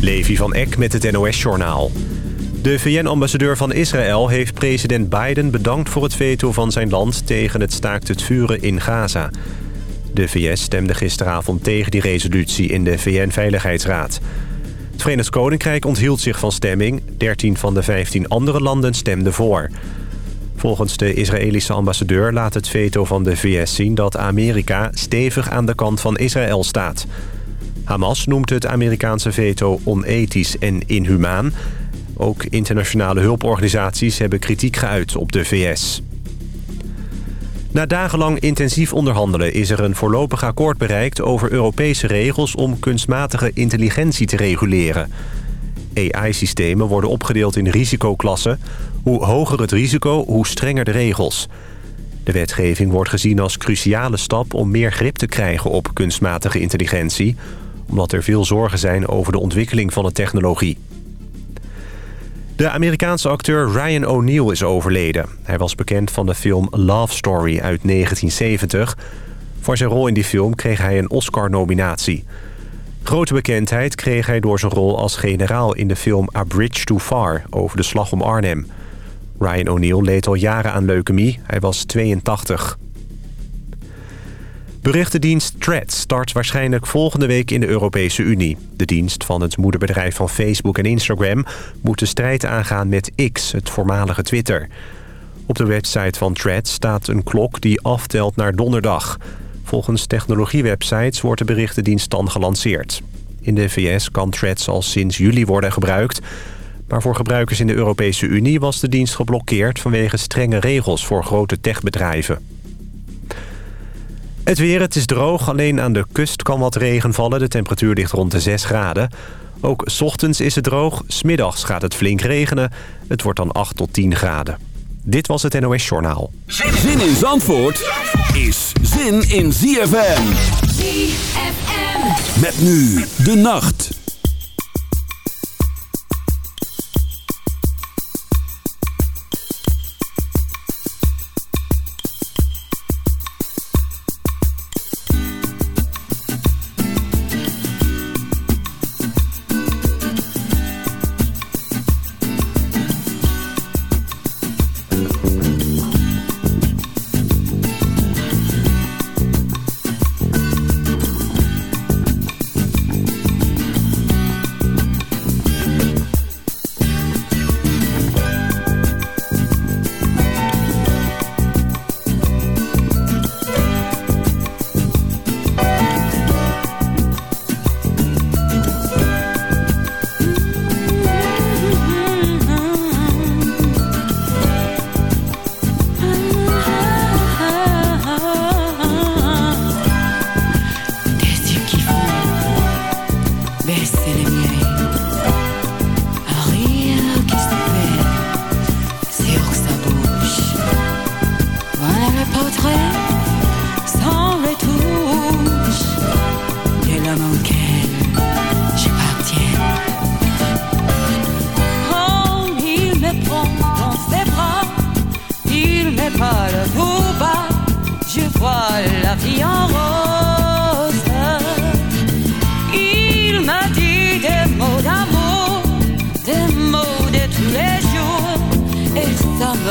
Levi van Eck met het NOS-journaal. De VN-ambassadeur van Israël heeft president Biden bedankt voor het veto van zijn land... tegen het staakt het vuren in Gaza. De VS stemde gisteravond tegen die resolutie in de VN-veiligheidsraad. Het Verenigd Koninkrijk onthield zich van stemming. 13 van de 15 andere landen stemden voor. Volgens de Israëlische ambassadeur laat het veto van de VS zien... dat Amerika stevig aan de kant van Israël staat. Hamas noemt het Amerikaanse veto onethisch en inhumaan. Ook internationale hulporganisaties hebben kritiek geuit op de VS. Na dagenlang intensief onderhandelen is er een voorlopig akkoord bereikt... over Europese regels om kunstmatige intelligentie te reguleren. AI-systemen worden opgedeeld in risicoklassen. Hoe hoger het risico, hoe strenger de regels. De wetgeving wordt gezien als cruciale stap om meer grip te krijgen op kunstmatige intelligentie... omdat er veel zorgen zijn over de ontwikkeling van de technologie. De Amerikaanse acteur Ryan O'Neal is overleden. Hij was bekend van de film Love Story uit 1970. Voor zijn rol in die film kreeg hij een Oscar-nominatie. Grote bekendheid kreeg hij door zijn rol als generaal in de film A Bridge Too Far... over de slag om Arnhem. Ryan O'Neal leed al jaren aan leukemie. Hij was 82. Berichtendienst Threads start waarschijnlijk volgende week in de Europese Unie. De dienst van het moederbedrijf van Facebook en Instagram... moet de strijd aangaan met X, het voormalige Twitter. Op de website van Threads staat een klok die aftelt naar donderdag. Volgens technologiewebsites wordt de berichtendienst dan gelanceerd. In de VS kan Threads al sinds juli worden gebruikt... Maar voor gebruikers in de Europese Unie was de dienst geblokkeerd... vanwege strenge regels voor grote techbedrijven. Het weer, het is droog. Alleen aan de kust kan wat regen vallen. De temperatuur ligt rond de 6 graden. Ook s ochtends is het droog. Smiddags gaat het flink regenen. Het wordt dan 8 tot 10 graden. Dit was het NOS Journaal. Zin in Zandvoort is zin in ZFM. ZFM. Met nu de nacht.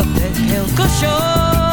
Quelque chose.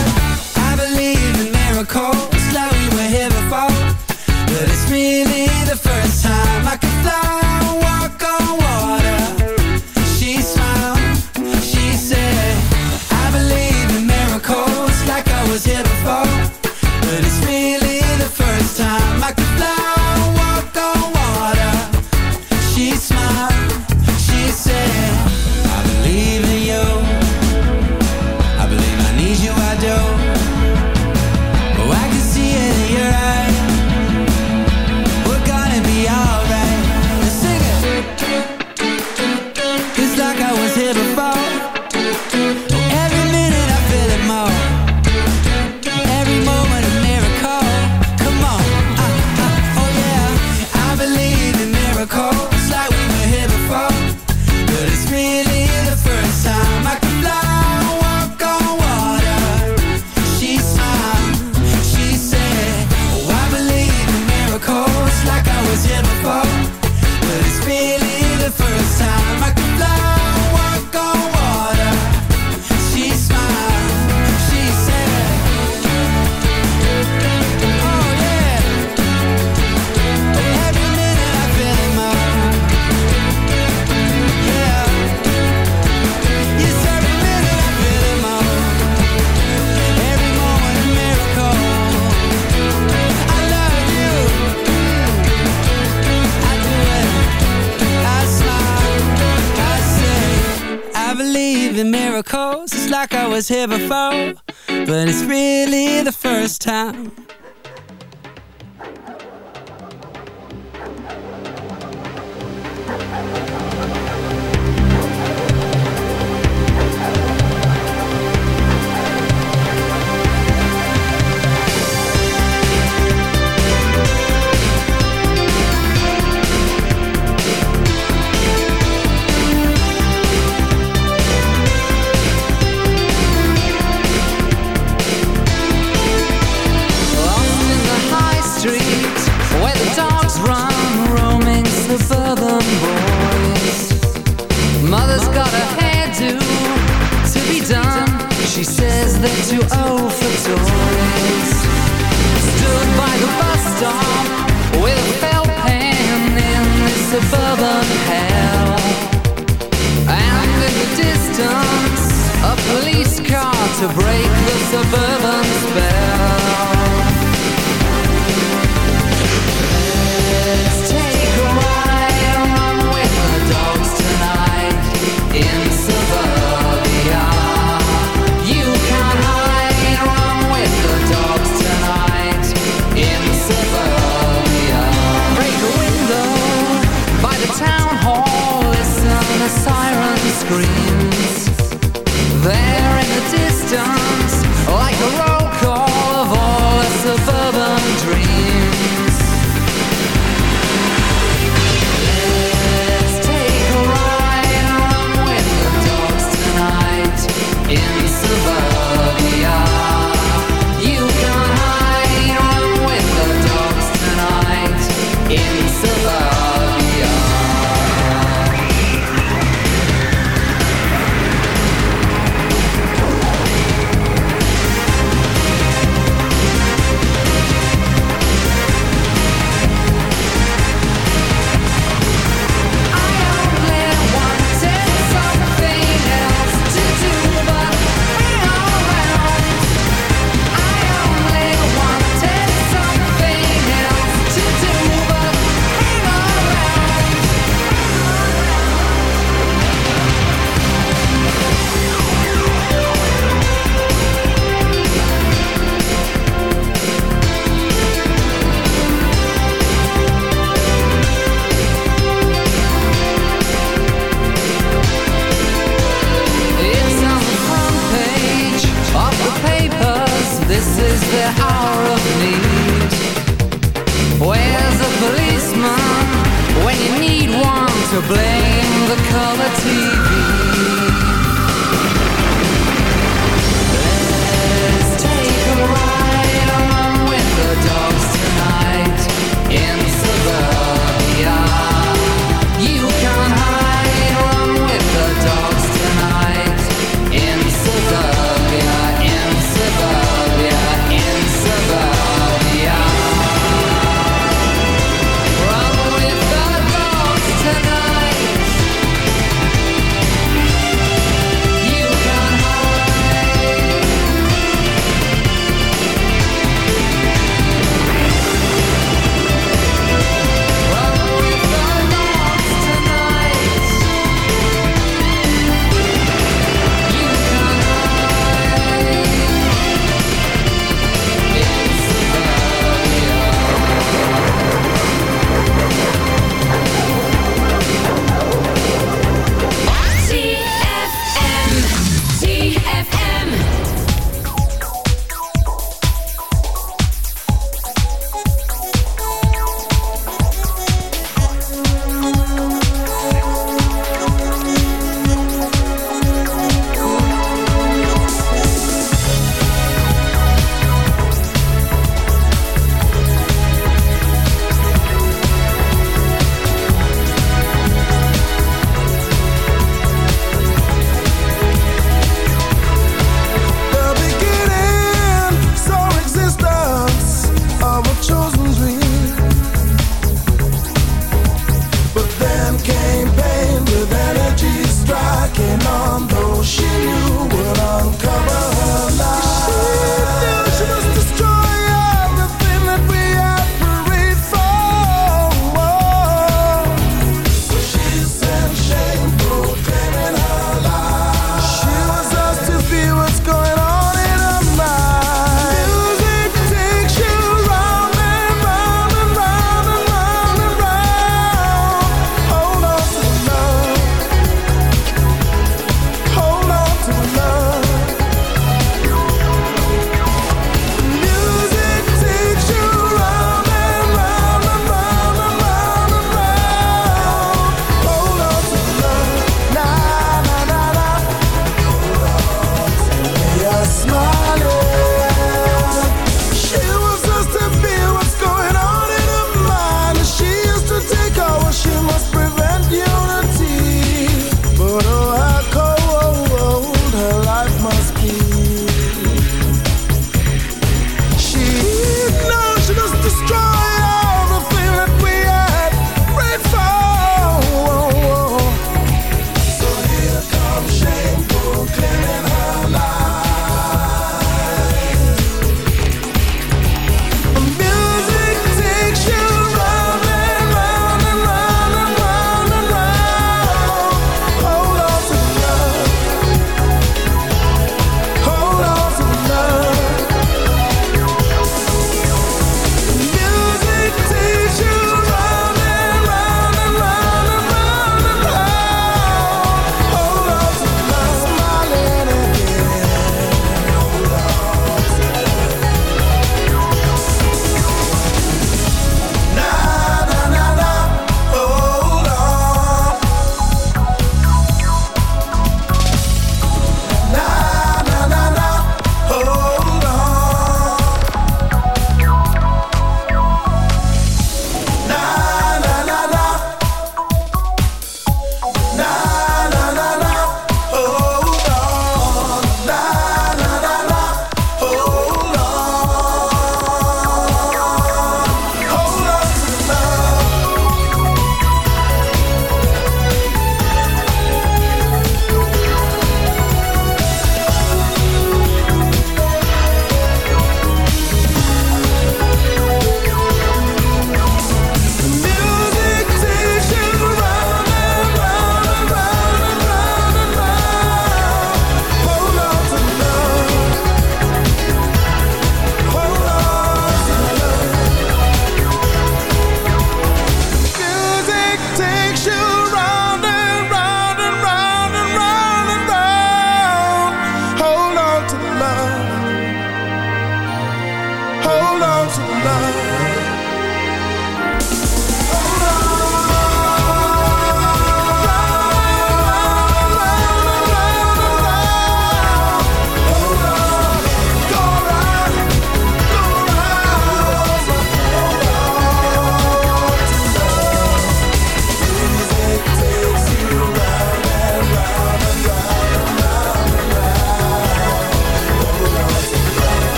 ever but it's really the first time.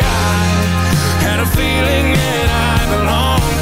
I had a feeling that I belonged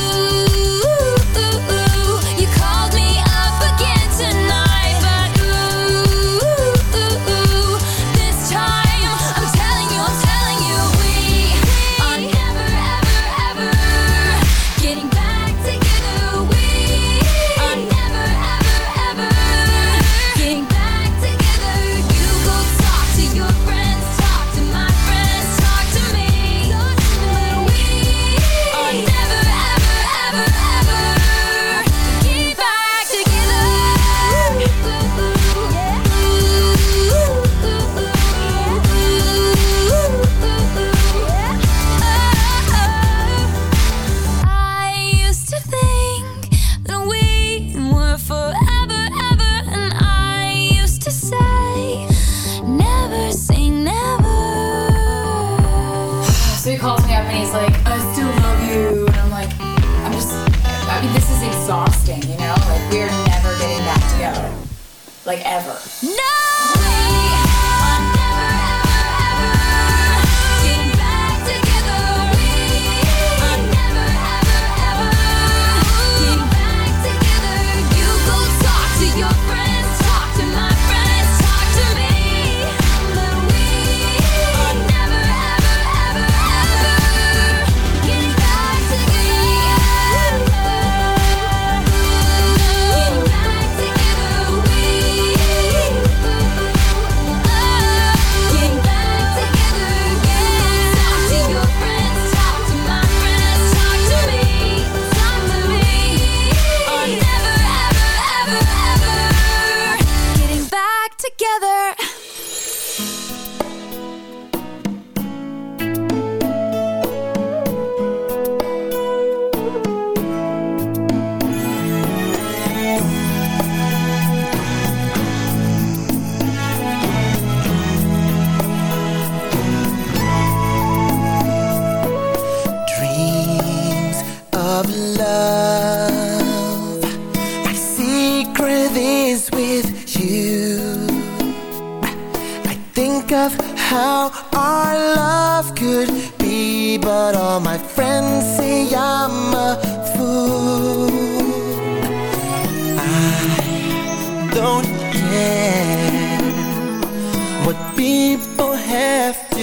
like ever.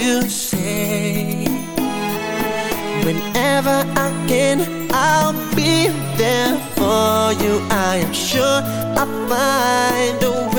To say. Whenever I can, I'll be there for you. I am sure I'll find a way.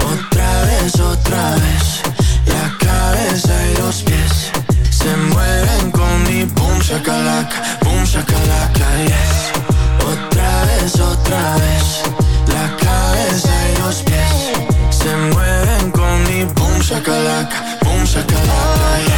Otra vez, otra vez La cabeza y los pies Se mueven con mi boom shakalaka Boom shakalaka, yes. Otra vez, otra vez La cabeza y los pies Se mueven con mi boom shakalaka Boom shakalaka,